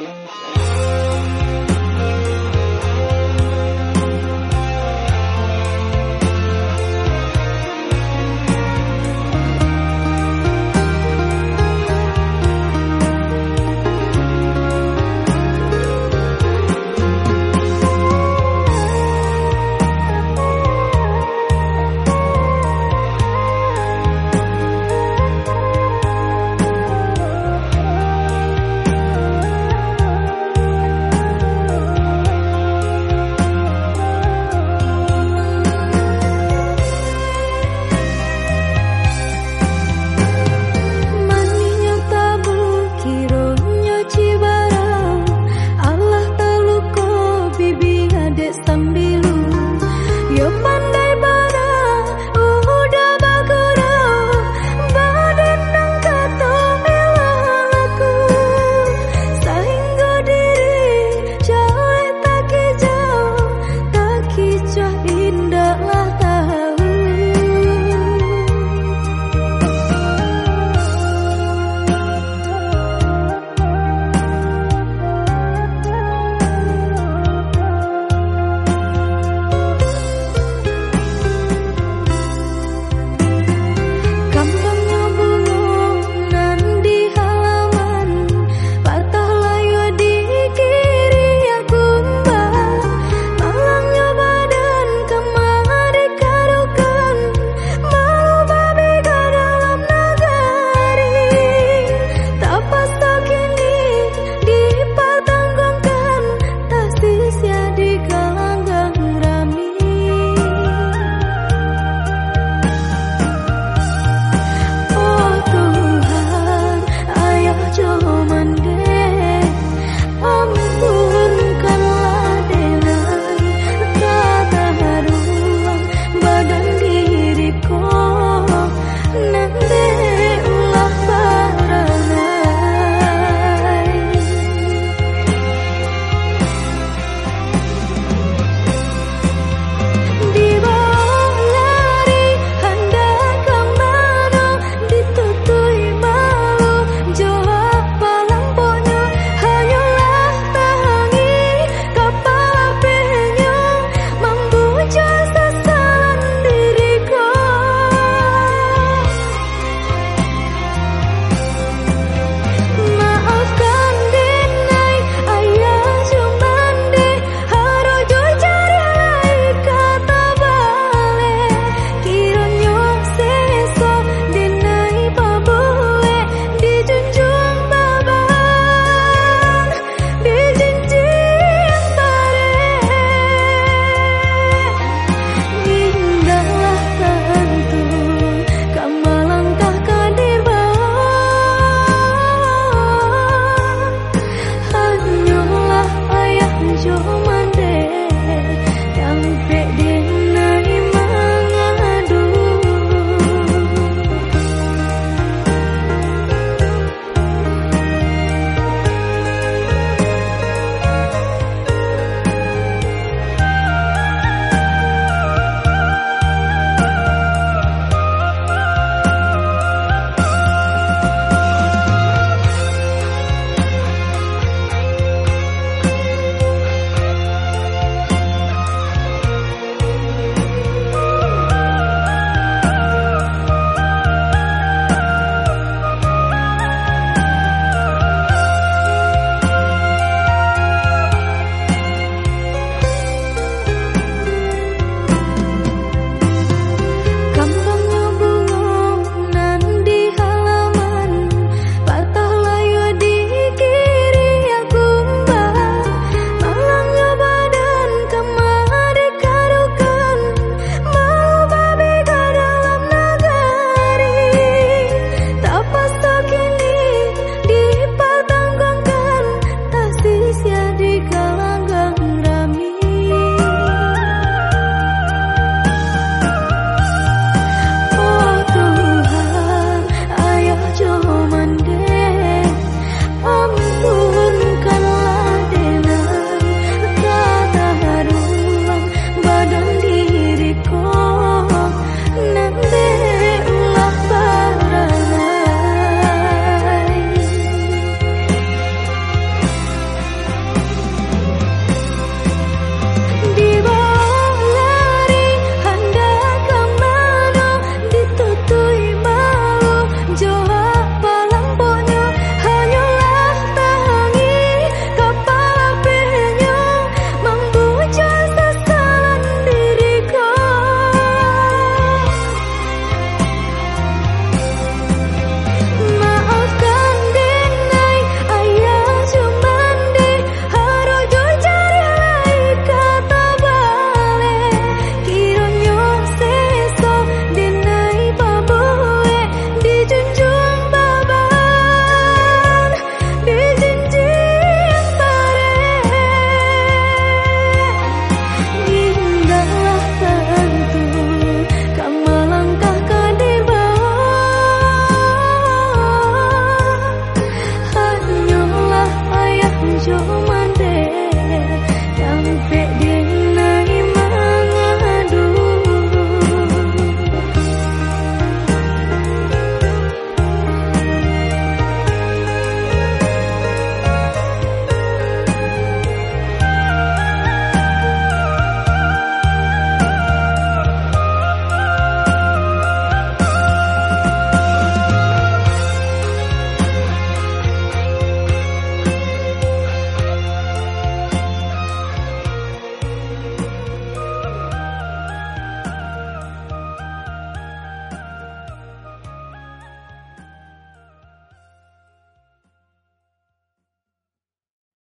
Bye. your.